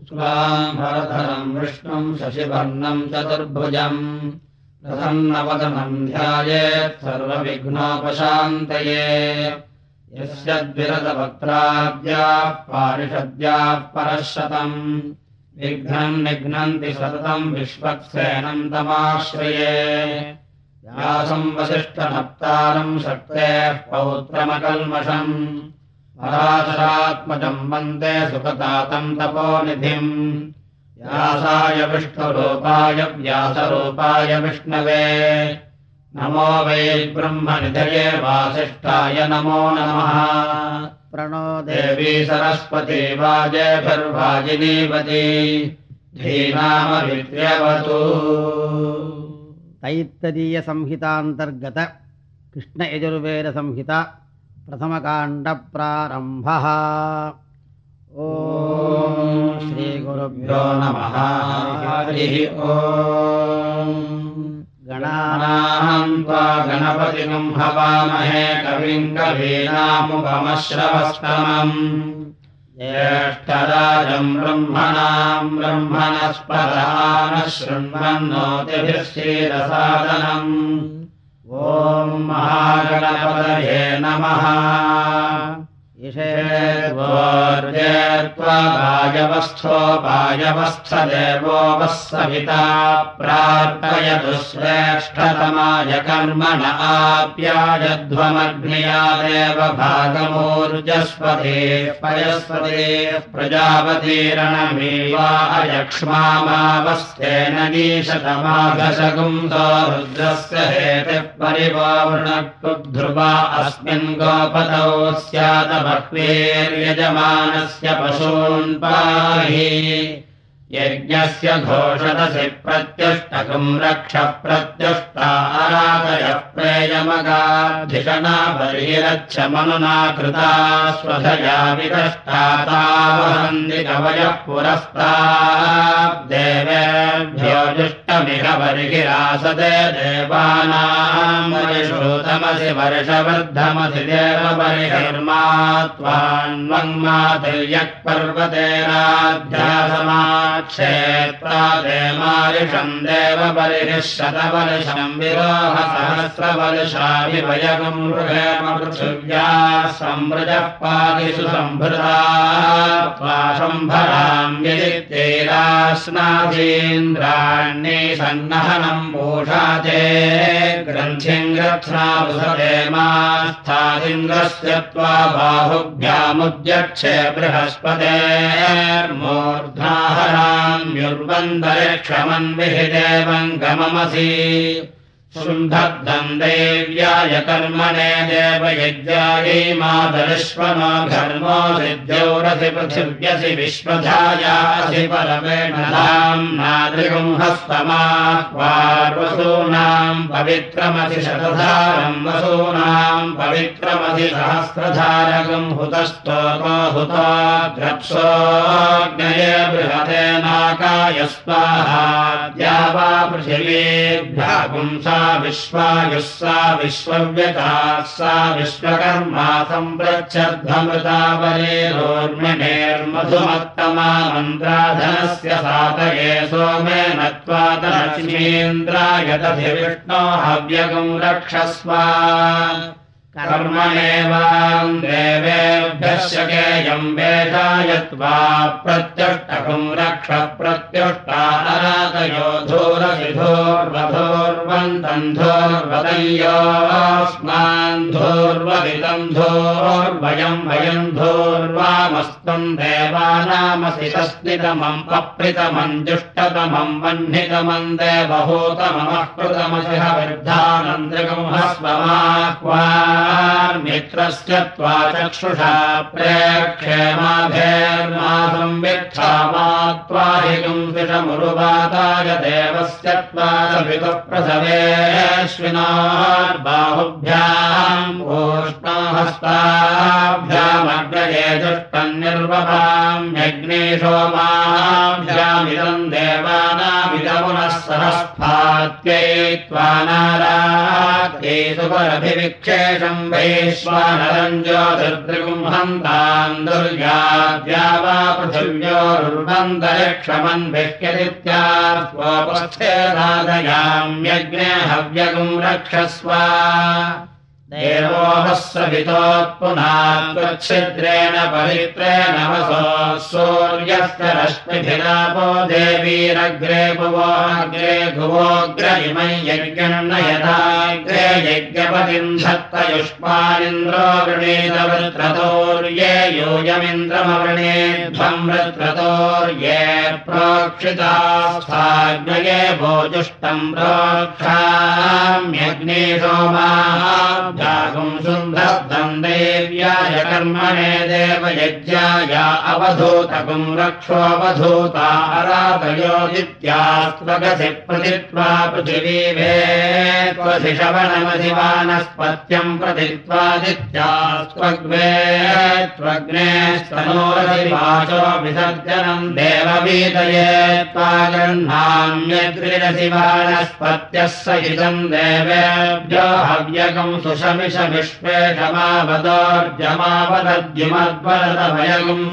भरधरम् विष्णुम् शशिवर्णम् चतुर्भुजम्। प्रसन्नवदनम् ध्यायेत् सर्वविघ्नोपशान्तये। यस्य द्विरदवक्त्राद्याः पारिषद्याः परशतम्। विघ्नम् निघ्नन्ति सततम् विश्वक्सेनम् तमाश्रये। व्यासम् वसिष्ठनप्तारम् शक्तेः पौत्रमकल्मषम् पराशरात्मजम् वन्दे सुखतातम् तपोनिधिम्। व्यासाय विष्णुरूपाय व्यासरूपाय विष्णवे। नमो वै ब्रह्मनिधये वासिष्ठाय नमो नमः। प्रणो देवी सरस्वती वाजभिर्वाजिनीवती धीनामभिद्र्यवतु तैत्तरीयसंहितान्तर्गत कृष्णयजुर्वेदसंहिता प्रथमकाण्डप्रारम्भः। ॐ श्रीगुरुभ्यो नमः। हरिः ॐ। गणानाम् त्वा गणपतिम् हवामहे कविम् कवीनामुपमश्रवस्तमम्। ज्येष्ठराजम् ब्रह्मणाम् ब्रह्मणस्पदानः शृण्वन्नोतिभिः क्षीरसादनम् ॐ महागणपतये नमः ेत्वायवस्थोपायवस्थदेवो वः सविता प्रार्थयतु श्रेष्ठतमाय कर्मण आप्यायध्वमग्नियादेव भागमूर्जस्पते पयस्पते प्रजापतीरणमेवा अयक्ष्मामावस्तेन गीशतमाघशगुंसो रुद्रस्य हेतिः परिवावृणक्तुध्रुवा अस्मिन् गोपतौ स्यादभक्तेर्यजमानस्य पशून् पाहि यज्ञस्य घोषदसि प्रत्युष्टकम् रक्ष प्रत्युष्टारादयः प्रेयमगाधिषणा बर्हिरच्छ मनुना कृता स्वधया विकष्टातावहन्ति कवयः पुरस्तादेवेभ्यो जुष्टमिह बर्हिरासदे देवानाम् वरिषोतमसि वर्षवर्धमसि देव बर्हिर्मा क्षेत्रादेमारिषम् देवबलिः शतवर्षम् विरोह सहस्रवर्षाभिवयगम् मृगेम पृथिव्या संवृजः पादिषु सम्भृता यदित्यैरास्नाधीन्द्राण्ये सन्नहनम् पूषा चे ग्रन्थिम् ग्रथ्नावसते मास्थादिन्द्रस्य त्वा बाहुभ्यामुद्यक्षे बृहस्पतेर्मूर्ध्नाहराम्युर्वन्दरिक्षमन्विहि देवम् गममसि शुण्ठब्दम् देव्याय कर्मणे देवयज्ञायै मादरिष्वनो घर्मो सिद्ध्यौरसि पृथिव्यसि विश्वधायासि परमेण नादृगम् हस्तमाह्वार्वसूनाम् पवित्रमसि शतधारम् वसूनाम् पवित्रमसि सहस्रधारकम् हुतस्तोको हुता द्रप्सोऽग्नये बृहतेनाकाय स्वाहा पुंसा विश्वायुः सा विश्वव्यताः सा विश्वकर्मा सम्प्रच्छध्वमृतावरेरोर्मिणेर्मधुमत्तमा मन्त्राधनस्य सातये सोमेन त्वादलक्ष्मीन्द्राय दधि विष्णो हव्यगम् रक्षस्व कर्मणेवाम् देवेभ्यश्च केयम् वेदाय त्वा प्रत्युष्टकम् रक्ष वयम् धोर्वामस्तम् देवानामसि तस्नितमम् अप्रितमम् जुष्टतमम् वह्नितमम् देवहूतममः कृतमसि हविर्धानन्द्रिकम् हस्वमाह्वा मित्रस्य त्वा चक्षुषा प्रेक्षेमाभेर्मासम् वित्था मा प्रसवे बाहुभ्याम् ओष्णहस्ताभ्यामग्रये दुष्टम् निर्वभाम्यग्ने सोमाभ्यामिदम् देवानामिदमुनः सहस्फात्यै त्वा नारात्यै सुपरभिविक्षेषम् वैश्वानरम् ज्योतिर्दृगुंहन्ताम् दुर्गाद्या वा पृथिव्योरुर्वन्तरिक्षमन्भिह्यदित्या स्वोपस्थेदादयाम्यग्ने हव्यगुम् रक्षस्व देवोः सवितोत्पुनाच्छिद्रेण पवित्रेण वसो सूर्यस्य रश्मिभिरापो देवीरग्रे भुवोऽग्रे भुवोऽग्र इमै यज्ञम् यथाग्रे यज्ञपतिम् धत्तयुष्मानिन्द्रो वृणीतवृत्रतोर्ये यूयमिन्द्रमवृणेध्वम् वृत्रतोर्ये प्रोक्षितास्थाग्नये भोजुष्टम् प्रोक्षाम्यग्ने सोमाः देव्याय कर्मणे देवयज्ञाय अवधूतकुम् रक्षोऽवधूता अराधयोदित्यास्त्वगसि प्रतित्वा पृथिवीवे त्वसि शवनमधिवानस्पत्यम् प्रतित्वादित्यास्त्वग्वे त्वग्ने विसर्जनम् देववीतये त्वा गृह्णाम्यग्रिरसि वानस्पत्यः सहितम् देवेभ्यो हव्यकम्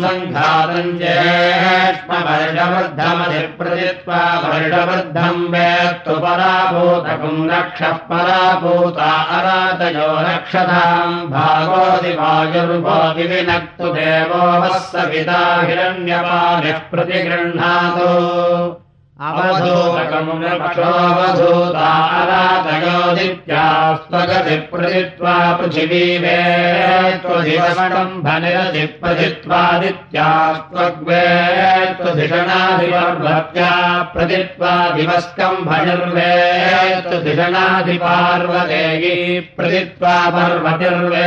सङ्घातम् ज्येष्मवर्षवृद्धमधिप्रतित्वा वर्षवृद्धम् वेत्तु पराभूतकुम् रक्षः पराभूता अरातयो रक्षताम् भागोदिवायुर्भो विविनक्तु देवो वः सविता हिरण्यपानिः प्रतिगृह्णातु अवधूतकमुनपठोऽवधूतारातयोदित्यास्त्वगति प्रतित्वा पृथिवीवे त्वधिवस्तम्भनिरति प्रतित्वादित्यास्त्वग्वे त्वधिषणाधिपर्वत्या प्रतित्वा दिवस्कम्भनिर्वे त्वधिषणाधिपार्वदेयी प्रतित्वा पर्वतिर्वे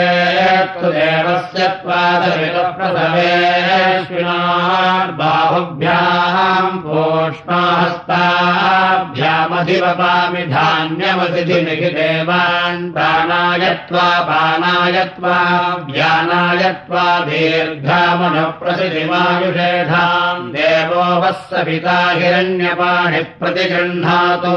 त्वदेवस्य त्वादविलप्रसवे हस्ताभ्यामधिवपामि धान्यमतिथिमिहि देवान् प्राणायत्वा पानायत्वा व्यानायत्वा दीर्घामनुप्रसिधिमायुषेधाम् देवो वः सपिता हिरण्यपाणिः प्रतिगृह्णातु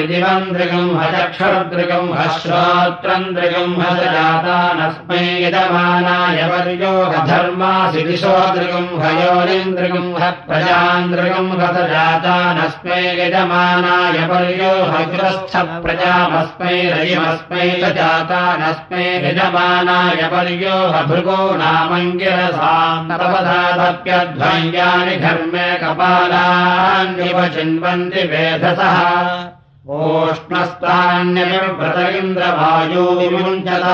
दृगम् हचक्षुर्दृगम् हश्रोत्रम् दृगम् हस जातानस्मै यजमानाय वर्यो हधर्मासि दिशो दृगम् हयोनिम् दृगम् ह प्रजाम् दृगम् हस जातानस्मै यजमानाय वर्यो हग्रस्थ प्रजामस्मै रयिमस्मै च जातानस्मै यजमानाय वर्यो हभृगो नामङ्गिरसाम् तपदादप्यध्वङ्ग्यानि घर्मे कपालान्निव चिन्वन्ति वेधसः ओष्णस्तान्यव्रत इन्द्रवायो विमुञ्चता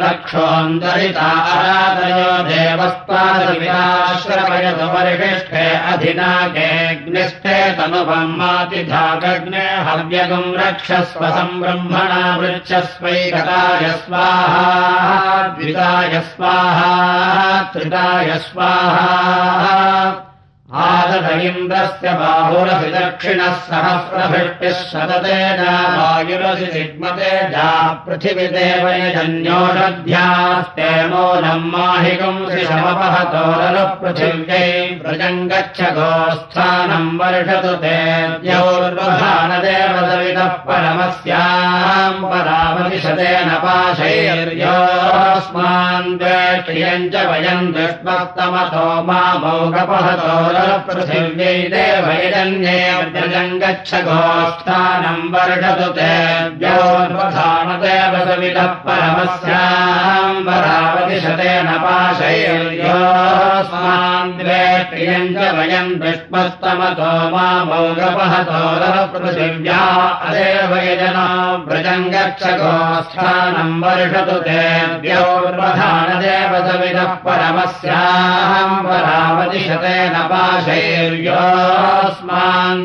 लक्षोऽन्तरितारादयो देवस्तादविराश्रवयसुपरिशिष्टे अधिनागेऽग्निष्ठे तनुभम् मातिधागग्ने हव्यगुम् रक्षस्व सम्ब्रह्मणा वृक्षस्वैकताय स्वाहा द्विताय स्वाहा त्रिताय स्वाहा आदद इन्द्रस्य बाहुरसि दक्षिणः सहस्रभिष्टिः शततेज वायुरसि सिग्मते जा यजन्योषध्यास्ते मूलम् माहिकुंसि शमपहतोरलः पृथिव्यै व्रजम् गच्छ गोस्थानम् वर्षतु ते द्यौर्वधानदेवसवितः परमस्याम् परामतिशतेन पाशैर्योऽस्मान् द्वेष्टियम् च वयम् दुष्मस्तमतो मामौगपहतो पृथिव्यै देवैरन्ये व्रजम् गच्छ गोस्थानम् वर्षतु ते द्योर्वधानदेवसवितः परमस्याम् परावतिशतेन पाशैर्योऽस्मान् द्वेष्टियम् च वयम् दुष्मस्तमतो मामौगपहतो पृथिव्या अदेव यजना व्रजम् गच्छ गोस्थानम् वर्षतु ते द्यौर्वधानदेवसवितः परमस्याम् परावतिशतेन पाशैर्योऽस्मान्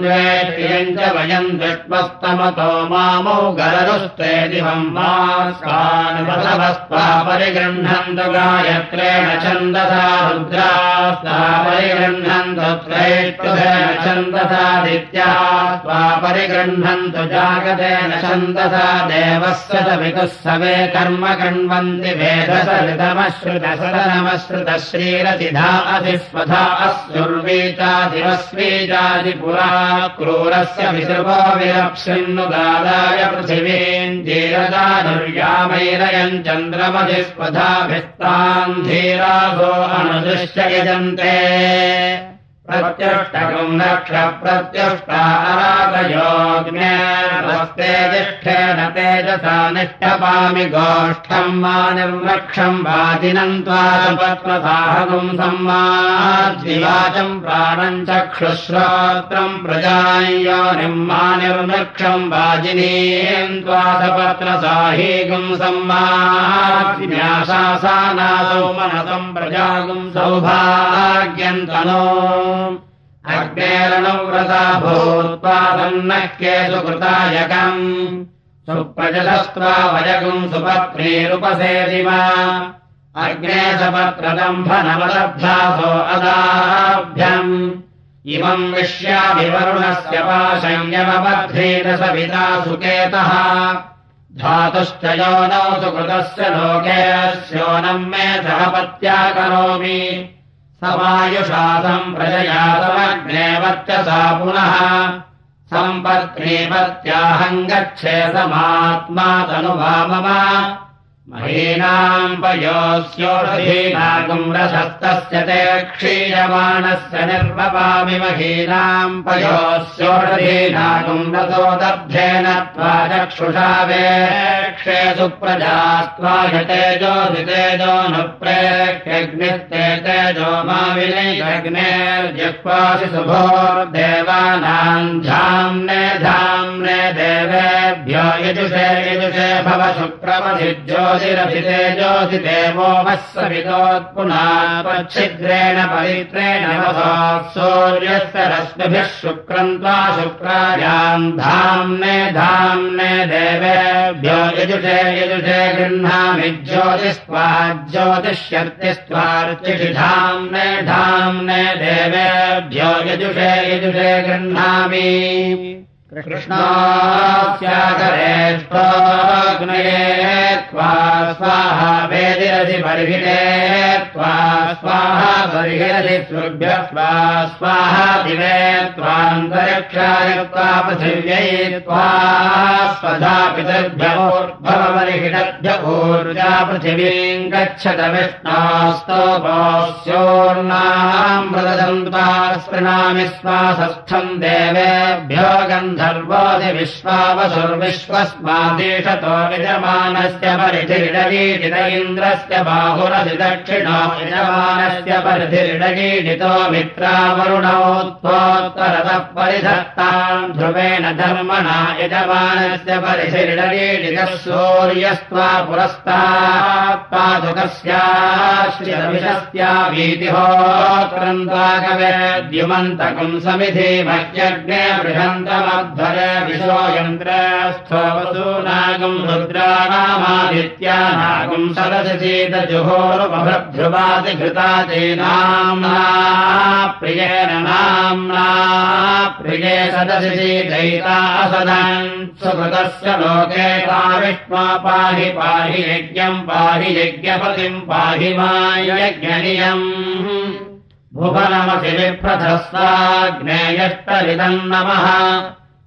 द्वेष्टियम् च वयम् दुष्मस्तमतो मामौ गररुस्ते दिवम् मास्कान्वसवस्त्वा परिगृह्णन्तु गायत्रेण छन्दसा रुद्रास्त्वा परिगृह्णन्तु त्रैष्टुभेन छन्दसादित्या त्वा परिगृह्णन्तु जागतेन छन्दसा देवस्य सवितुः सवे कर्म कण्वन्ति वेदसरितमश्रुतसदनमश्रुतः श्रीरसिधा अस्युर्वीचादिवस्वीचादिपुरा क्रूरस्य पृथिवीम् धीरदानुर्यामैरयम् चन्द्रमधिस्वधाभिस्ताम् धीरासो अनुदृश्य यजन्ते प्रत्युष्टकम् रक्ष प्रत्युष्टारागयोग्नेस्ते तिष्ठेन तेजसा निष्ठपामि गोष्ठम् मा निर्वक्षम् वाजिनम् त्वापत्मसाहगुम् सम्माद्विवाचम् प्राणम् चक्षुश्रोत्रम् प्रजायोनिम् मा निर्वृक्षम् वाजिनीम् त्वादपत्रसाहीगुम् सम्मासानासौ मनसम् प्रजागुम् सौभाग्यम् तनो अग्नेरणव्रता भूत्वा सन्नः केषु कृतायकम् सुप्रजलस्त्वा वयगुम् सुपत्नीरुपसेदिव अग्ने सपत्रदम्भनवलब्धासो अदाभ्यम्। इमम् विश्याभिवरुणस्य पाशयमबध्रीत सविता सुकेतः। धातुश्च योनौ सुकृतस्य लोकेऽस्योनम् मे सहपत्या करोमि समायुषासम् प्रजया समग्ने वर्चसा पुनः। सम्पत्नीपत्याहम् गच्छे समात्मा तनुवा मम महीनाम् पयोस्योषधीनागुम् रसस्तस्य ते क्षीयमाणस्य निर्वपामि महीनाम् पयोस्योषधीनागुम् रसो दब्धेन त्वा चक्षुषा वेक्षे सुप्रजास्त्वा तेजोधितेजो न प्रेक्ष्यग्निस्ते तेजो मा विनैरग्नेर्जिह्वासि शुभोर्देवानाम् धाम्ने धाम्ने देवेभ्यो यजुषे भव शुक्रमधिज्योतिरभिते ज्योतिदेवो वः सवितोत्पुनाच्छिद्रेण पवित्रेण सूर्यस्य रश्मिभिः शुक्रम् त्वा शुक्रायाम् धाम्ने धाम्ने देवेभ्यो यजुषे यजुषे गृह्णामि ज्योतिस्त्वा ज्योतिष्यर्तिस्त्वार्चिषि धाम्ने धाम्ने देवेभ्यो यजुषे यजुषे गृह्णामि कृष्णास्याकरेष्टोग्नये त्वा स्वाहा वेदिरसि बर्हिते त्वा स्वाहा बर्हिरसि सुभ्य स्वा स्वाहा दिवे त्वान्तरिक्षाय त्वा पृथिव्यै त्वा स्वधा पितर्भ्योर्भवबर्हिषद्भ्य ऊर्जा पृथिवीम् गच्छत विष्णास्तोपोस्योर्नाम् मृदम् त्वा स्पृणामि स्वासस्थम् देवेभ्यो गन्धर्वोऽधि विश्वावसुर्विश्वस्मादेशतो यजमानस्य परिधिर्डगीडित इन्द्रस्य दक्षिणो यजमानस्य परिधिर्डगीडितो मित्रावरुणोत्तोत्तरतः परिधत्ताम् ध्रुवेण धर्मणा यजमानस्य परिधिर्डगीडितः सूर्यस्त्वा समिधे मह्यग्ने सदशिशीतजुहोरुपभ्रुवाति घृता चेनाम्ना प्रियेण नाम्ना प्रिये सदशिशीतैता सदन् सुकृतस्य लोके ता विष्मा पाहि पाहि यज्ञम् पाहि यज्ञपतिम् पाहि मा यज्ञनियम् भुवनमसि विप्रथस्ताग्नेयष्टरिदम् नमः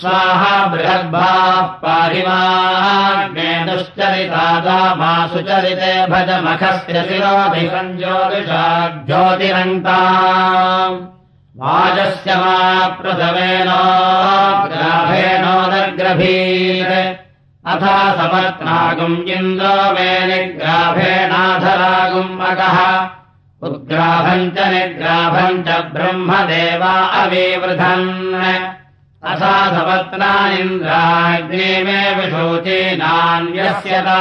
स्वाहा बृहद्भाः पाहिमाग्ने दुश्चरिता मा सुचरिते भजमखस्य शिरोधिकम् ज्योतिषा ज्योतिरन्ता वाजस्य मा प्रसवेनोग्राभेणोदग्रभीर अथा समर्त्रागुम् इन्द्रो मे निग्राभेणाधरागुम् अगः उद्ग्राभम् च निग्राभम् च ब्रह्मदेवा अविवृधन् अथा सपत्नानिन्द्राग्ने मे विशोचीनान्यस्यता।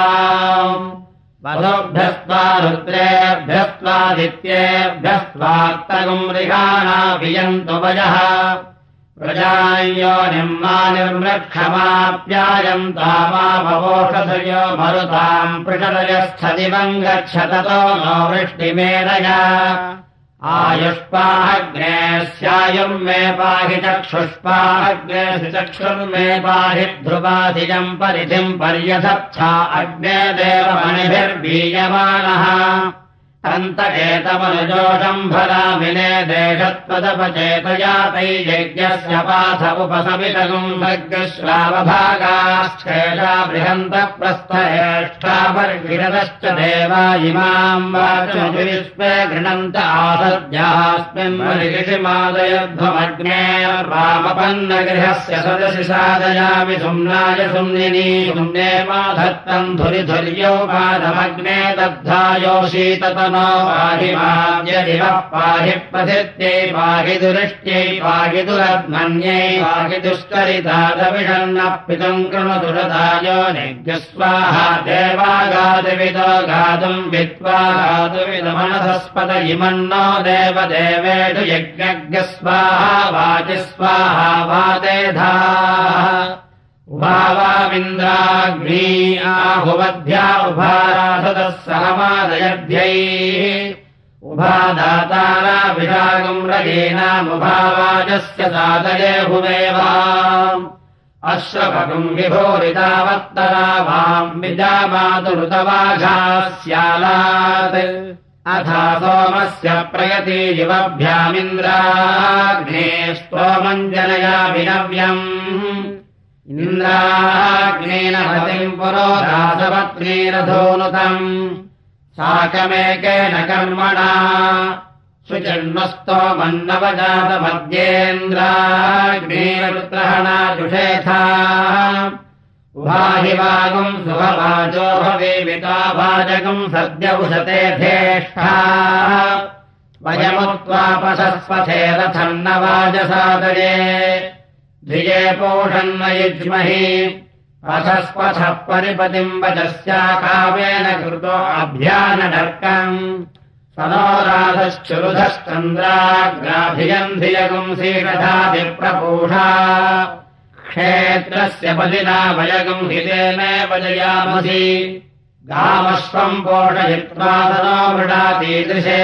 वधोभ्यस्त्वा रुद्रेभ्यस्त्वादित्येभ्यस्त्वात्तगुम् रिहाणाभियन्तु वयः। प्रजायो निम्मा निर्मृक्षमाप्यायन्ता मा भवोषधयो मरुताम् पृषदयस्थदिवम् गच्छततो नो वृष्टिमेरया आयुष्पाग्ने स्यायुम् मे पाहि चक्षुष्पाग्ने चक्षुर्मे पाहि ध्रुवाधिजम् परिधिम् पर्यथच्छा अग्ने देवमणिभिर्बीयमानः अन्तकेतमनुजोषम् भरामिने देशत्वदपचेतया तै यज्ञस्य पाथ उपसमितगुम् भग्श्रावभागाश्चेषा बृहन्तप्रस्थहेष्ठापर्गिरतश्च देवा इमाम् वाचविश्वे गृणन्त आसद्यास्मिन् सदसि सादयामि सुम्नाय सुम्निनी सुम्ने माधत्तम् धुरिधुर्यौ पादमग्ने दग्धायो शीततनो पाहि माद्यदिवः पाहि प्रथित्यै पाहि दुरिष्ट्यै पाहि दुरध्मन्यै पाहि दुष्करितादविषन्नः पितुम् कृणुदुरदायो निज्ञस्वाहा देवागादिविदो गातुम् विद्वा गातुविदमनसस्पत इमन्नो देवदेवेषु यज्ञज्ञस्वाहा वाचि स्वाहा वादेधाः उभावामिन्द्राग्नी आहुवध्या उभाराधतः सहमादयध्यैः। उभादाताराभिषागम् रजेनामुभावाजस्य सादये हुमेवा। अश्वभगुम् विभोरितावत्तरा वाम् विजामातुरुतवाघाः स्यालात् अथा सोमस्य प्रयति युवभ्यामिन्द्राग्ने स्तोमम् जनयाभिनव्यम् इन्द्राग्नेन पतिम् पुरोधासपत्नीरधोनुतम् साकमेकेन कर्मणा। सुजन्मस्तो उभाहि वागुम् सुभवाचो भवेविता भाजकम् सद्य वाजसादये धिये पोषन्न युज्महि। अथस्पथः परिपतिम् वचस्याकाव्येन कृतो अभ्यानडर्कम् स नो राधश्चुरुधश्चन्द्राग्राभियम् धियगुम् सीषधाभिप्रपूषा क्षेत्रस्य पदिना वयगुम् हितेनेव जयामसि। गामश्वम् पोषयित्वा स नो मृडातीदृशे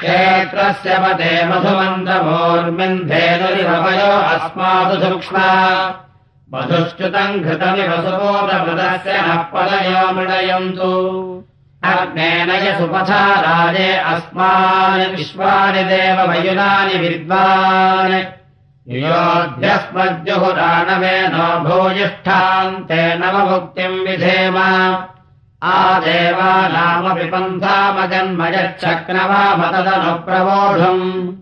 क्षेत्रस्य पदे मधुमन्तमोर्मिन्धेनुरिवयो अस्मासु सूक्ष्मा। मधुश्च्युतम् घृतमिव सुबोधमृतस्य नः पदयो मृडयन्तु। अग्नेन यसुपथा राजे अस्मानि विश्वानि देवमयुनानि विद्वान्। योऽध्यस्मज्जुहुराणवे नो भूयिष्ठान्ते नवभुक्तिम् विधेम आदेवानामपि पन्थामजन्मयच्छक्नवामतदनुप्रवोढुम्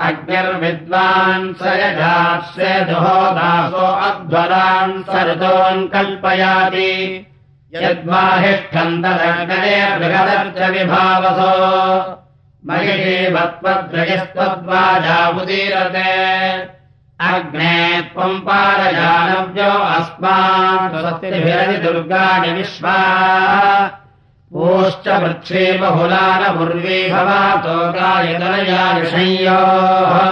अग्निर्विद्वान् स यजास्ये दुहो दासो अध्वरान् स ऋतोन् कल्पयाति। यद्वाहिष्ठन्तदग्नये बृहदर्च विभावसो। महिषीवत्वद्रजस्त्वद्वाजामुदीरते अग्ने त्वम् पारजानव्यो अस्मान् स्वस्तिभिरति दुर्गाणि विश्वा। ोश्च वृक्षे बहुलानमुर्वी भवातो गायतनयानिषयोः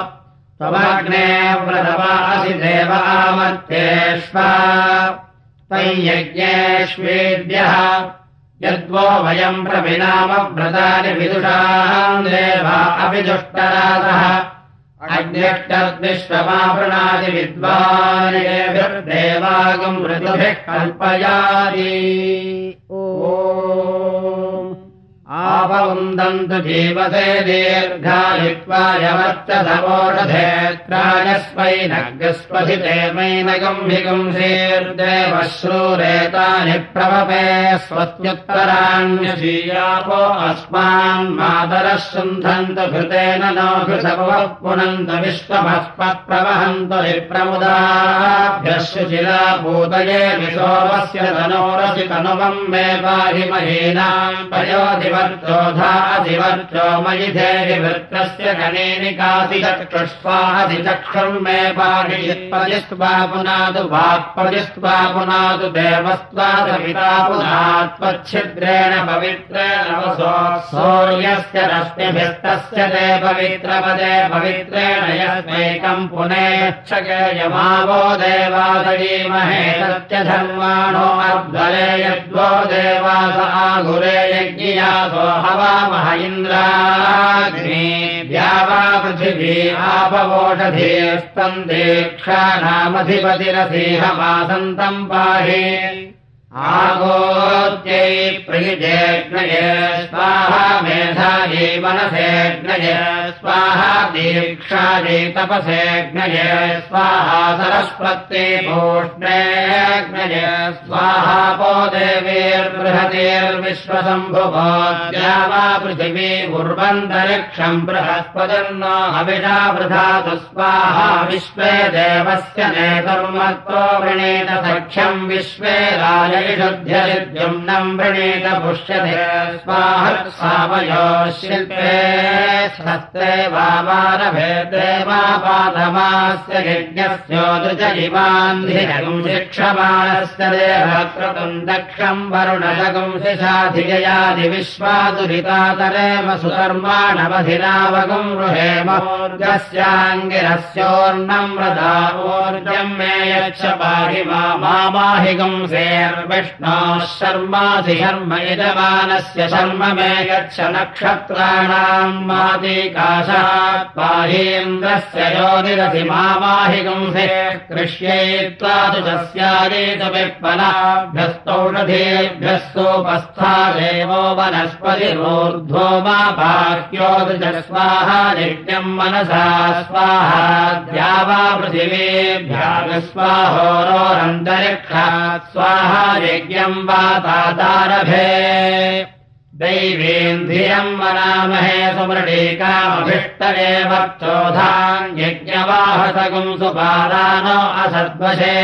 त्वमग्ने व्रतमासि देव आमर्त्येष्वा। तैयज्ञेष्वेद्यः यद्वो वयम् प्रविनामव्रतानि विदुषाम् देवा अपि दुष्टरासः अग्निष्टद्विश्वमावृणादि विद्वान् ऋतुभिः कल्पयादि ओ आपवन्दन्तु जीवसे दीर्घायित्वा यवर्चसवोषधेत्रायस्वैनग्स्वधिते मैनगम्भिगुंसेर्देवश्रूरेतानि प्रवपे स्वस्त्युत्तराण्यशीयापो अस्मान् मातरः शुन्धन्तु घृतेन नो घृतपवः पुनन्तु विश्वभस्पत्प्रवहन्तु विप्रमुदाभ्यः शुचिला भूतये विशोभस्य तनोरसि तनुवम् मे पाहि महीनाम् मयि चक्षुष्वाधिचक्षुर् मे पाहि यत्पदिस्त्वा पुनातु वाक्पदिस्त्वा पुनातु देवस्त्वादपिता पुनात्वच्छिद्रेण पवित्रेण सौर्यस्य रश्मिभिस्तस्य ते पवित्रपदे पवित्रेण पुनेच्छगेयमावो देवादयीमहे सत्यधर्माणो अद्वरे यद्वो देवास आगुरे यज्ञियासो हवामह इन्द्राग्नि द्यावा पृथिवी आपवोषधीस्तम् दीक्षाणामधिपतिरसीहमासन्तम् पाहि आगोत्यै प्रियजेग्नये स्वाहा मेधायै मनसेग्नये स्वाहा दीक्षायै तपसेग्नये स्वाहा सरस्वत्यै भूष्णेग्नये स्वाहा पो देवीर्बृहतीर्विश्वशम्भुवो वा पृथिवी उर्वन्तरिक्षम् बृहस्पतिर्नो हविषा वृधातु स्वाहा विश्वे देवस्य नेतुर्मत्तो वृणीत सख्यम् विश्वे राय ुद्ध्यम् वृणीत पुष्यते स्वाहसावयो शिल्पे वामारभेदे वा पादमास्य यज्ञस्योदृज इवान्धिरगुं शिक्षमाणस्य देवक्रतुम् दक्षम् वरुणजगुंसिषाधिजयादि विश्वादुरितातरेव सुकर्माणवधिरावगुम् रुहेमोर्गस्याङ्गिरस्योर्णम् व्रतावोर्जम् मे यच्छ पाहि मामाहिगुंसेर् विष्णोः शर्मासि शर्म यजमानस्य शर्म मे गच्छ नक्षत्राणाम् मादिकाशात् पाहीन्द्रस्य योनिरसि मामाहि गुंसे कृष्यैत्वा तु तस्यादेतु विप्पलाभ्यस्तौषधेभ्यः सोपस्था देवो वनस्पतिरोर्ध्वो मा बाह्योदृज स्वाहा नित्यम् मनसा स्वाहा द्यावा पृथिवीभ्याग स्वाहोरोरन्तरिक्षात् स्वाहा यज्ञम् वा तादारभे दैवेन्धियम् वनामहे सुमृणीकामभिष्टये वक्चोधान् यज्ञवाहसगुम् सुपादानो असद्वशे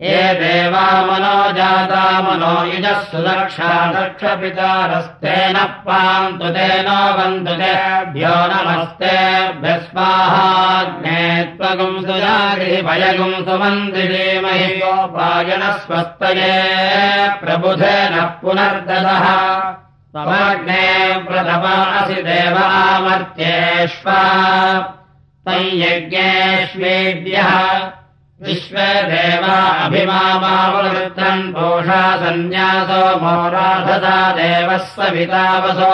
ये देवा मनो जाता मनो युजः सुदक्षा दक्षपितारस्तेन पान्तु तेनो वन्तु तेभ्यो नमस्तेभ्यस्वाहाग्ने त्वगुम् सुजागृहिभयगुम् सुमन्दिरेमहि गोपायनस्वस्तये प्रबुधेन पुनर्ददः त्वमग्ने प्रथमासि देवामर्त्येष्वा तञ्यज्ञेष्वेद्यः विश्वे देवा अभिमामावृत्तम् पोषा सन्न्यासो मोराधसा देवः सवितावसोर्वसुधा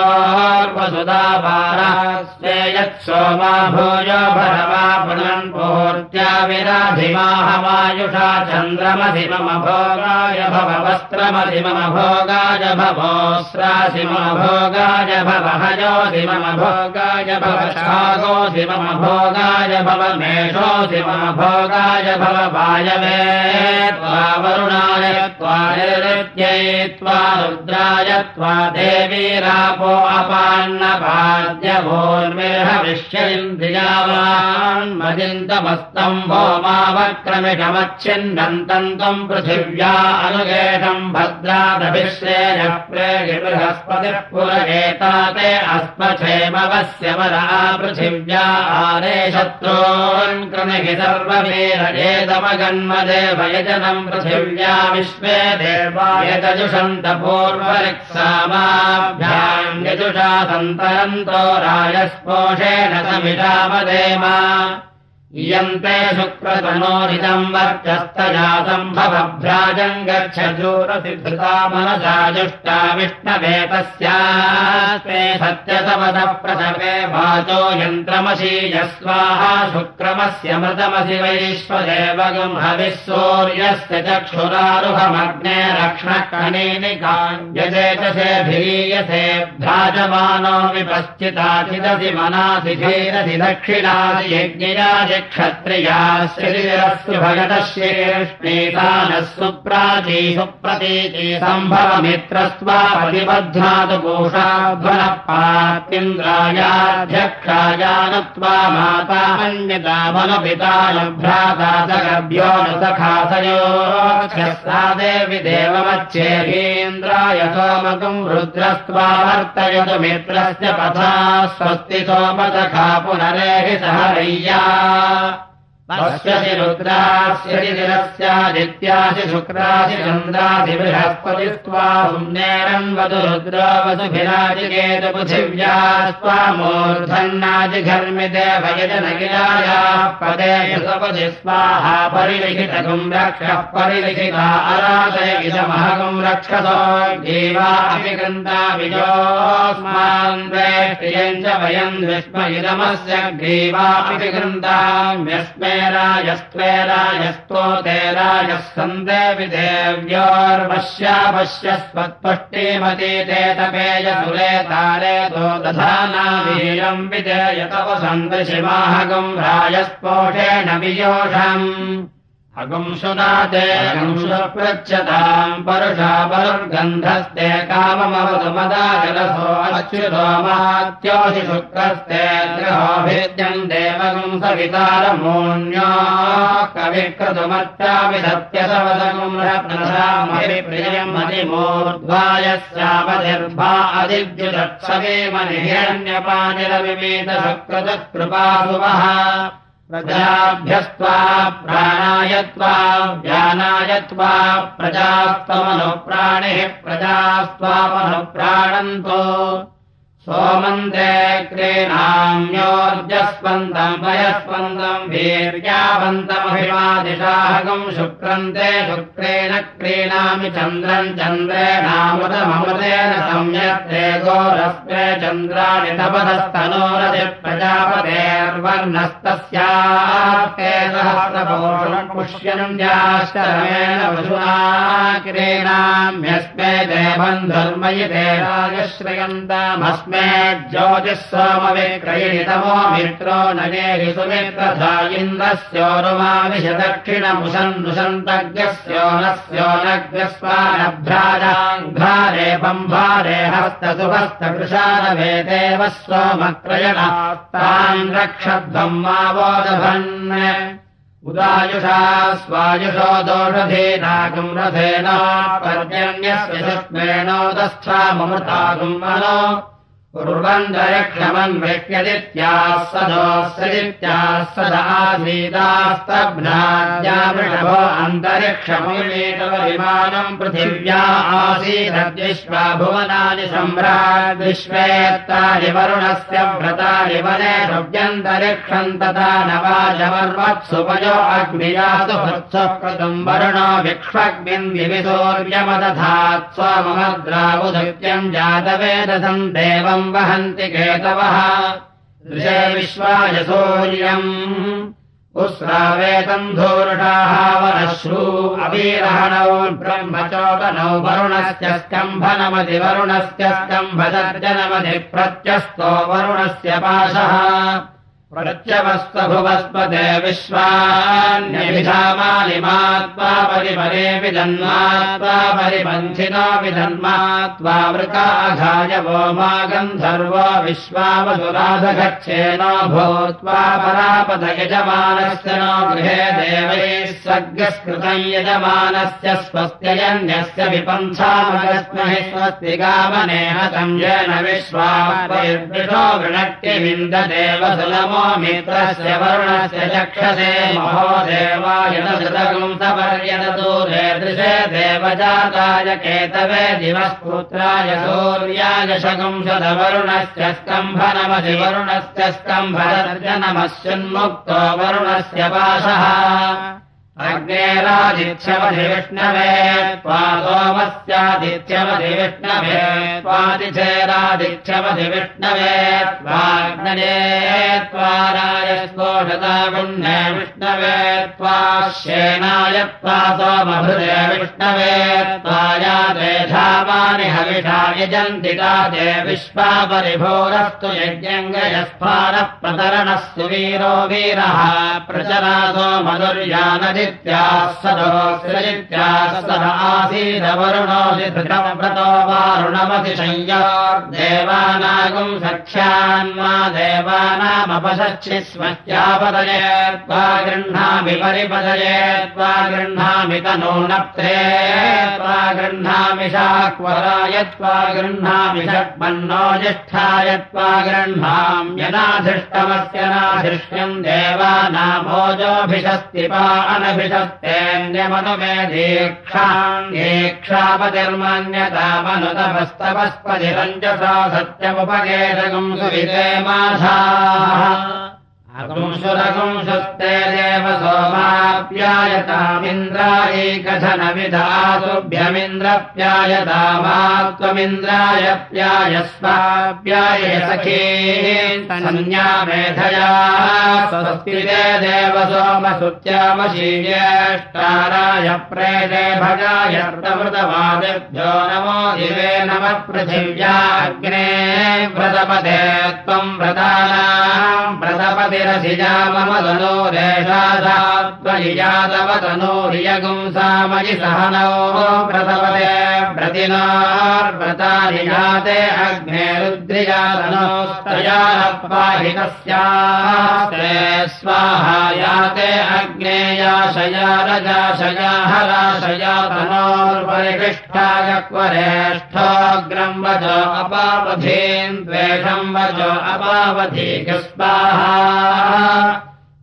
पारास्ते यत्सोमा भूय भरवा पुनन् पूर्त्या विराधिमाहमायुषा चन्द्रमधि मम भोगाय भव वस्त्रमधि मम भोगाय भवोस्रासि मम भोगाय भव हयोधि मम भोगाय भव शागोधि मम भोगाय भव मेषोधि मम भोगाय भव वायवे त्वा वरुणाय त्वा त्वा रुद्राय त्वा देवीरापो अपान्नपाद्यभोर्मिर्हविष्यन्द्रियावान्मदिन्दमस्तम् भोमावक्रमिषमच्छिन्नन्तम् त्वम् पृथिव्या अनुगेशम् भद्रादभिश्रेयः प्रेणि बृहस्पतिः पुरगेता ते अस्मक्षेमवस्य वरा पृथिव्या आरे शत्रून् क्रमिहि सर्ववीरजेदमगन्मदेव यजनम् पृथिव्या विश्वे देवा यतजुषन्त पूर्वरिक्सामाभ्याम् यजुषा सन्तरन्तो राजस्पोषेण समिषामदेमा इयन्ते शुक्रतनोरिदम् वर्चस्तजातम् भवभ्राजम् जुष्टा विष्णवेतस्यास्ते सत्यसवदः प्रसवे वाचो यन्त्रमशीजस्वाहा शुक्रमस्य मृतमसि वैश्वदेवगम् हविः सूर्यस्य चक्षुरारुहमग्ने रक्ष्णकणेनिकाञ्जते भीयसे भ्राजमानो विपश्चिताचिदसि मनासि धीरसि दक्षिणासि यज्ञयाजि क्षत्रियाश्चिरस्तु भगतश्रेष्णेतानः सुप्राची सुप्रतीची सम्भवमित्रस्त्वा प्रतिबध्नातु कोषाध्वनः पात्रिन्द्रायाध्यक्षायानत्वा माता अन्यतामनुपिता भ्राता सगभ्यो न सखासयो सा देवि देवमच्छेरीन्द्राय सोमकम् रुद्रस्त्वा वर्तयतु मित्रस्य पथा स्वस्ति सोमसखा पुनरेहि Dadah. पश्यसि शुक्रासि चन्द्रासि बृहस्पति त्वा पुण्येरन्वतु रुद्रवसुभिराजिकेतु पृथिव्या त्वा मूर्धन्नाजिघर्मिते पदे स्वाहा रक्षः परिलिखिता रक्षसो देवा अपि वयम् इदमस्य ग्रीवा अपि राजस्त्वे राजस्तो ते राजः सन्देवि देव्योर्वश्या पश्यस्वत्पुष्टिमती ते तपेयसुरे तारे तो दधाना वीरम् विजयतव सन्दृशिमाहगम् राजस्पोषेण वियोषम् अगुंसुनाते पृच्छताम् परुषा परुर्गन्धस्ते मात्योषि शुक्रस्ते ग्रहोभिद्यम् देवगुम् सवितारमोन्यो कविक्रतुमर्चापि सत्यसवदगुम् रत्नसामभिप्रियम् अधिमूर्ध्वायस्यापतिर्भा अधिद्युदत्सवे मनिहिरण्यपानिरविमेत शुक्रतकृपासुवः प्रजाभ्यस्त्वा प्राणायत्वा ज्ञानायत्वा प्रजास्त्वमनुप्राणिः प्रजास्त्वामनुप्राणन्तो सोमन्ते क्रीणाम्योर्जस्पन्दम् वयस्पन्दम् वीर्यावन्तमभिमादिशाहकम् शुक्रन्ते शुक्रेण क्रीणामि चन्द्रम् चन्द्रेणामृतममृतेन सम्यक्ते गोरस्मे चन्द्राणि तपदस्तनोरसि प्रजापतेर्वर्णस्तस्यास्ते सहस्रपोषणम् पुष्यन्त्याश्चरमेण वशुना क्रीणाम्यस्मे देवम् धर्मयिते राजश्रयन्तामस्मे ज्योतिः सोमविक्रयितमो मित्रो नगेहि सुमित्रधा इन्द्रस्योरुमाविश दक्षिणमुषन्नुषन्तज्ञस्योनस्योनग्रस्वानभ्राजाङ्घ्रारे बम्भारे हस्तसुहस्तकृशारवेदेव सोमक्रयणास्तान् रक्षध्वम् मावोदभन्। उदायुषा स्वायुषो दोषधेनागम् रथेन मनो आसीदद्विश्वा भुवनानि सम्राट् विश्वेत्तानि वरुणस्य व्रतानि वने षव्यन्तरिक्षम् तथा नवाजवर्वत्सुपयो अग्नियासु हृत्सकृतम् वरुणो विविसौर्यमदधात् स्वमद्रावुधृत्यम् जातवेदसम् देवम् वहन्ति केतवः। दृशे विश्वाय सूर्यम्। उस्रावेतम् धूर्षाः वरश्रू अवीरहणौ ब्रह्मचोदनौ वरुणस्य स्तम्भनमधि वरुणस्य स्तम्भदर्जनमधि प्रत्यस्तो वरुणस्य पाशः प्रत्यवस्त्वभुवस्पते विश्वान्यभिधामानिमात्वा परिपरे विधन्मात्वा परिपन्थिनो विधन्मात्वा वृकाघाय वो मा गन्धर्वो विश्वावसुराधगच्छेनो भूत्वा परापद यजमानस्य नो गृहे देवैः सर्गस्कृतम् यजमानस्य स्वस्त्ययन्यस्य विपन्थामगस्महि स्वस्ति गावनेहतम् येन विश्वावृषो वृणट्यविन्ददेव सुलमो मित्रस्य वर्णस्य चक्षसे महो देवाय दृशे देवजाताय केतवे दिवस्पुत्राय सूर्याय शगुंशदवरुणस्य स्तम्भनमधि वरुणस्य स्तम्भनमस्युन्मुक्तो वरुणस्य पाशः विष्णवे त्वा सोमस्यादित्यमधि विष्णवे त्वादिचेरादित्यमधि विष्णवे त्वाग्नये त्वाराय स्फोषता पुण्ये विष्णवे त्वा श्येनाय त्वा सोमभृदे विष्णवे त्वाया ते धामानि हविषा यजन्ति ते विश्वा परिभोरस्तु यज्ञङ्गयस्फानः प्रतरणः सुवीरो वीरः प्रचरासो मधुर्यानदि सदोऽस्रजित्यासः आसीदवरुणोऽधिधृतमव्रतो वारुणमति संयो देवानागुम् सख्यान्मा देवानामपशच्छि स्मत्यापदये त्वा गृह्णामि परिपदये त्वा गृह्णामि तनूनप्त्रे त्वा गृह्णामि शाक्वराय त्वा गृह्णामि षट्मन्नो ज्येष्ठाय त्वा गृह्णाम्यनाधिष्टमस्य नाधिष्यम् देवानामोजोऽभिषस्तिपा अनभि भिषत्तेऽन्यमनुमे दीक्षाम् सत्यमुपगेशकम् सुविते माधाः पुंसुरपुंसुस्ते देव सोमाप्यायतामिन्द्रायैकधनविधातुभ्यमिन्द्रप्यायतामा त्वमिन्द्राय प्यायस्वाप्याय सखी सन्न्यामेधया स्वस्ति ते देव सोमसुत्यामशीज्येष्टाराय प्रेते भगाय प्रवृतवादिभ्यो नमो दिवे नमः पृथिव्याग्ने व्रतपदे त्वम् व्रतानाम् व्रतपतिरसिजा मम तनोरेषाधात्वयिजातव तनोरियगुंसामयि सहनो व्रतपते व्रतिनार्व्रतानि जाते अग्ने रुद्रिजातनोस्तयाहि स्वाहा याते हराशया तनोर्वरिष्ठागक्वरेष्ठोग्रम् वचो अपावधेन्द्वेषम् अपावधीक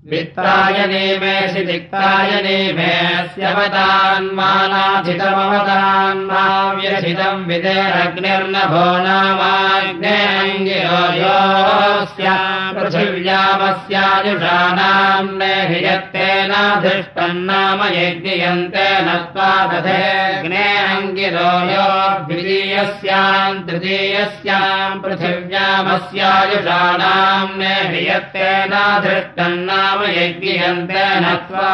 स्वाहा वित्ताय नेमेऽसि दिक्ताय नेमेऽस्यवतान्मानाधितमवतान्मा व्यथितम् विदेरग्निर्नभो नामाग्नेऽङ्गिरो योऽस्याम् पृथिव्यामस्यायुषाणाम् नेहि यत्तेनाधिष्टम् नाम यज्ञयन्तेन त्वा तथेऽग्ने अङ्गिरो द्वितीयस्याम् तृतीयस्याम् पृथिव्यामस्यायुषाणाम् नेहि यत्तेनाधिष्टम् नाम यज्ञयन्ते नत्वा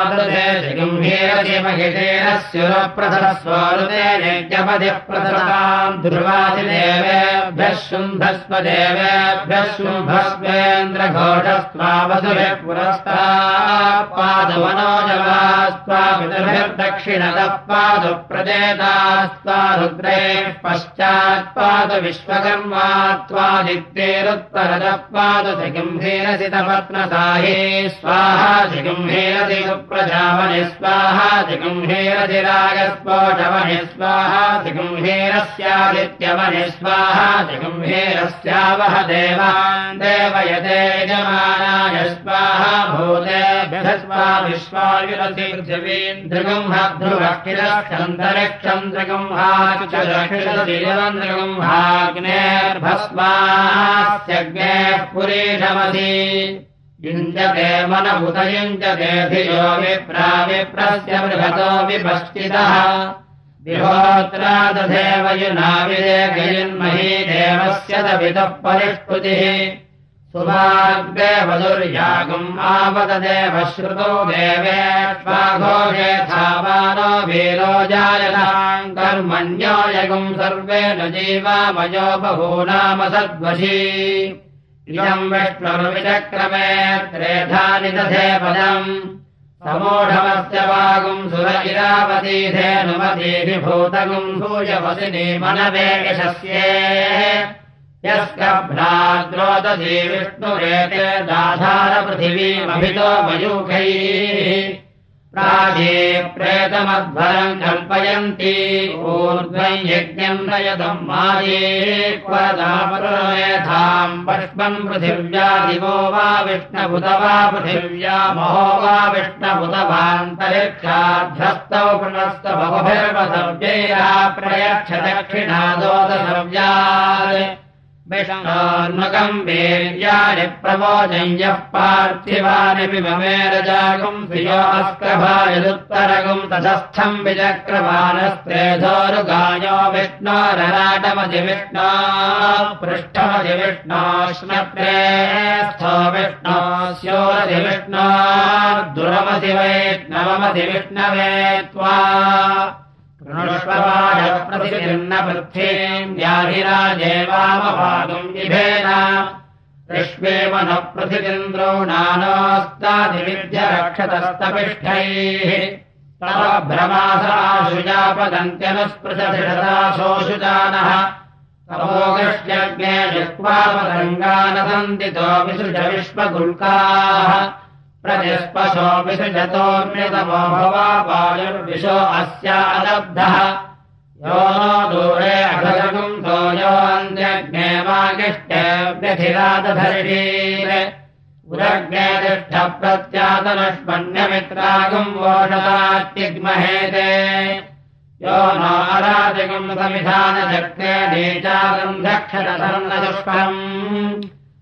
महिषेण स्युरप्रथस्वरुते यज्ञपतिः प्रथताम् ध्रुवादिदेवेभ्यः शुम्भस्व देवेभ्यः शुम्भस्वेन्द्रघोषस्त्वावसुभिः पुरस्तात्पादवनोजवास्त्वापितभिर्दक्षिणतः पादु प्रदेतास्त्वा रुद्रेः पश्चात्पादु विश्वकर्मा त्वादित्यैरुत्तरतः पादु गम्भीरसितपत्नसाहे स्वाहा जिगुम्भेरति सुप्रजावनि स्वाहा जिगुम्भेरति रागस्फोटवनि स्वाहा जिगुम्भेरस्यादित्यवनि स्वाहा जिगुम्भेरस्यावह देवान् देवयते यजमानाय स्वाहा पृथिवीन्द्रगुम्हद्रुवक्षिरन्द्रगुम्हाग्नेर्भस्मास्यग्नेः पुरीषमसि युञ्जते मनमुत धियो विप्रा विप्रस्य बृहतो विपश्चितः विहोत्रादधेव युनाविदेकयन्मही देवस्य दवितः परिष्कृतिः। सुभाग्देवदुर्यागम् आवददेव श्रुतो वीरो जायताम् कर्मण्यो यगुम् सर्वेण जीवामयो बहूनाम सद्वशी इदम् विष्णुर्विचक्रमे त्रेधानि दधे पदम्। समोढमस्य वागुम् सुर इरावतीधेनुमतीभिभूतगुम् भूयवसिनी मनवे यशस्ये यस्कभ्राद्रोदधी विष्णुरेते दाधारपृथिवीमभितो मयूखैः प्राजे प्रेतमध्वरम् कल्पयन्ति। ऊर्ध्वम् यज्ञम् नयतम् माये क्वदापरमेधाम् पष्पम् पृथिव्या दिवो वा विष्णभुत वा पृथिव्या महो वा बहुभिर्वसव्यैरा प्रयच्छ दक्षिणादोदसव्यात् विष्णोन्मुखम् वीर्याणि प्रमोदम् यः पार्थिवानि विममेरजागुम् धियो अस्क्रभायदुत्तरगुम् ततस्थम् विचक्रमाणस्त्रेधोरुगायो विष्णोरराटमधिविष्णो पृष्ठमधिविष्णोष्णप्रे स्थो विष्णो स्योरधिविष्णो दुरमधि वैष्णवमधिविष्णवे त्वा विभेन ऋष्वेव न प्रतिन्द्रो नानोस्ताधिविद्य रक्षतस्तपिष्ठैः तव भ्रमासाशुजापदन्त्यनुस्पृशशिषदाशोऽशुजानः तमोगश्यज्ञे जिह्वापदङ्गानसन्दितो विसृज विश्वगुल्काः प्रजस्पशो विसृजतोऽन्यतमो भवा वायुर्विशो अस्यालब्धः यो नो दूरे अघगुम् सोऽन्त्यग्ने वागिष्ठव्यधिरादधर्षीर् उरग्ने तिष्ठ प्रत्यातनुष्मण्यमित्रागुम् वोषदात्यग्महेते यो नो अराजगुम् समिधानचक्रे नीचागम् दक्षरसर्णदुष्करम्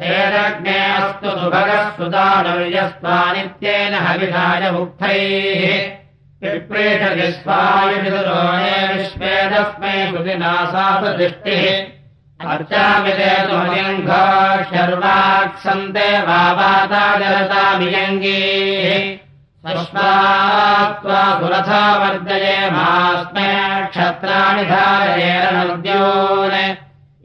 अस्तु सुभगः सुदानुर्यस्त्वानित्येन हविषाय मुक्तैः विप्रेषति स्वायुषितुरोणे विश्वेदस्मै कृतिना सा दृष्टिः अर्चामिते तुमलिङ्घो शर्वाक्सन्ते वावाताजलतामियङ्गीः सस्मात्त्वा सुरथा वर्जये मास्मे क्षत्राणि धारयेन नद्योन्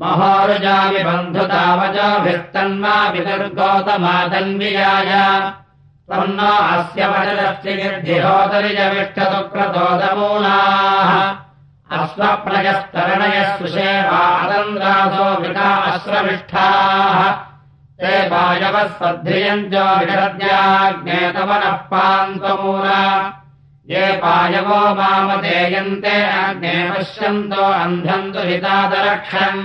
महोरुजामि बन्धुतावजोभिस्तन्मा विदुर्गौतमादन्वियाय त्वम् नो अस्य वचनस्य गिर्धिहोदरिजविष्टसुक्रतोदमूलाः अश्वप्रजस्तरणयः सुषेवादन्द्रासो वृता अश्रविष्ठाः। ते वायवः सद्धियञ्जो विषद्याज्ञेतवनः पान्त्वमूला ये पायवो मामदेयन्ते अग्ने पश्यन्तो अन्धन्तु हितादरक्षन्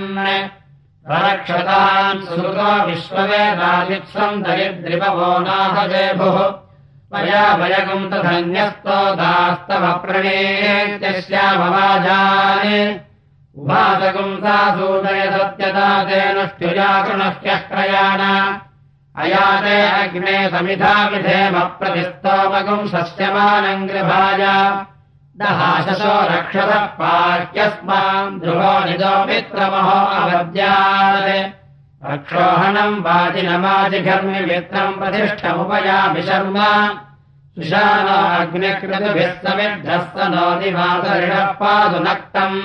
रक्षताम् सुहृतो विश्ववेदादित्सम् दरिद्रिपवो नाथजेभुः मया वयगम् तधन्यस्तो दास्तव प्रणेत्यस्यामवाजानि उभासगुम् सा सूदय सत्यता तेनुष्ठुजाकृणह्यक्रयाण अयाते अग्ने समिधामिधेमप्रतिस्तोमगुम् सस्यमानम् गृभाय दहाशसो रक्षतः पाह्यस्मान् ध्रुवो निजो मित्रमहो अवद्यात् रक्षोहणम् वाचिनमाजिघर्मि मित्रम् प्रतिष्ठमुपयामि शर्म। सुशानो अग्निकृतभिः समिद्धस्त नोदिवासरिणः पादुनक्तम्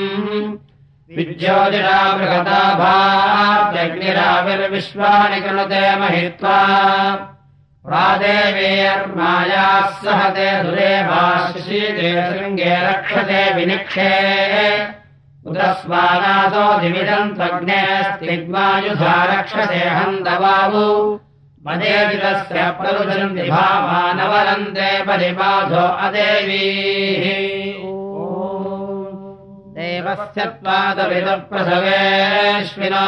विज्योतिरा बृहता भाग्निराविर्विश्वानि कृणुते महित्वा प्रादेवीयर्मायाः सहते दुरेभाशीते शृङ्गे रक्षते विनिक्षे। उदस्वानासो दिविषम् त्वग्ने स्तिग्मायुधा रक्षते हन्तवावु। मदेजितस्य प्ररुदन्ति भामानवरन्ते परिबाधो अदेवीः देवस्य त्वादविदप्रसवेश्विना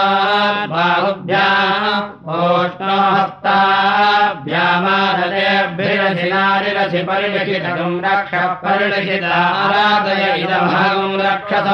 बाहुभ्याम् ओष्णो हस्ताभ्यामादतेभिरधिनारिरथि परिलिखितम् रक्ष परिलिखिताराधय इदभागम् रक्षत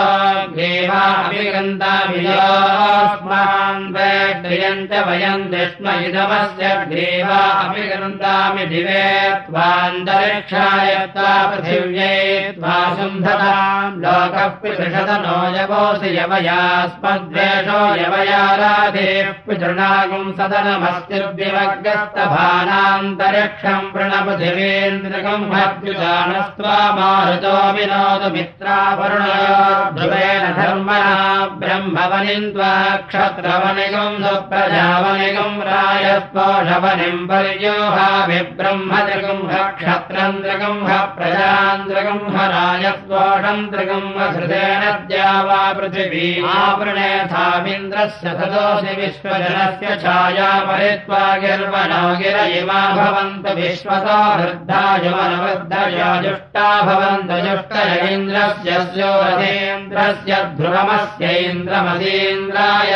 देवाभिगन्ताभियोस्मान् वेद्रियम् च वयम् दिष्म इदमस्य देवा अभिगन्तामि दिवे त्वान्तरिक्षाय त्वा पृथिव्यै त्वा सुन्धताम् लोकः पितृषदनो यवोऽसि यवयास्मद्वेषो यवयाराधेः पितृणागुम् सदनमस्तिर्विवग्रस्तभानान्तरिक्षम् प्रणपृथिवेन्द्रकम् भद्युजानस्त्वा मारुतो विनोदमित्रावरुणयो ध्रुवेण धर्मणा ब्रह्मवनिम् त्वा क्षत्रवनिगम् सुप्रजावनिगम् रायस्पोषवनिम् पर्योहाभिब्रह्मदृगम् ह क्षत्रन्द्रगम् ह प्रजान्द्रगम् ह रायस्पोषन्द्रगम् हृदेन द्यावा पृथिवी आवृणेथामिन्द्रस्य सदोऽसि विश्वजनस्य छाया परित्वा गिर्वणो गिर इमा भवन्तु विश्वतो वृद्धायुमनवृद्धया जुष्टा भवन्तु जुष्टय इन्द्रस्य स्योरथेन्द्रस्य ध्रुवमस्यैन्द्रमसीन्द्राय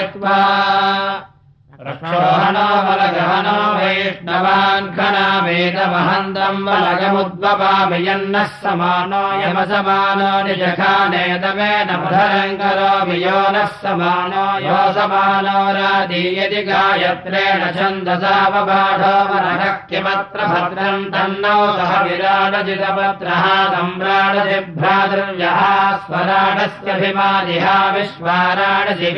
बलगहनो वैष्णवान् खनामेदमहन्तम् बलगमुद्वपामि यन्नः समानो यमसमानो निजखानेदमेन मधरम् करोमि यो नः समानो यो समानो राधीयति गायत्रेण छन्दसावबाढो मनः किमत्र भद्रम् तन्नौ सह विराडजितपत्रः सम्राडसि भ्रातृव्यः स्वराडस्यभिमादिहा विश्वाराडसि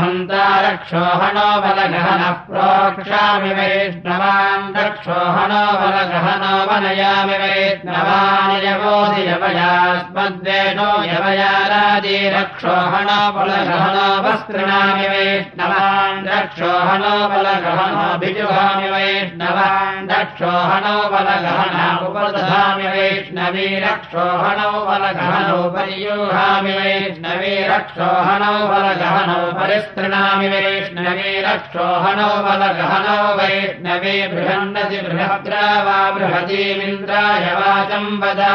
हन्ता रक्षोहणो बलगहनः प्रोक्षामि वैष्णवान् रक्षोहणो बलगहनो वनयामि वैष्णवान् यवोऽसि यवयास्मद्वेषो यवयारादि रक्षोहणो बलगहनो वस्त्रणामि वैष्णवान् रक्षोहणो बलगहनोऽभिजुहामि वैष्णवान् रक्षोहणो बलगहना उपदधामि वैष्णवी रक्षोहणो बलगहनो परियूहामि वैष्णवी रक्षोहणो बलगहनो परिस्तृणामि वैष्णवे रक्षोहणो बलगहनो वैष्णवे बृहन्नति बृहद्रा वा बृहतीमिन्द्राय वाचम् वदा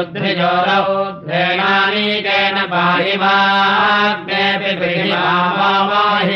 मार्जालीयः सम्राडति विशानः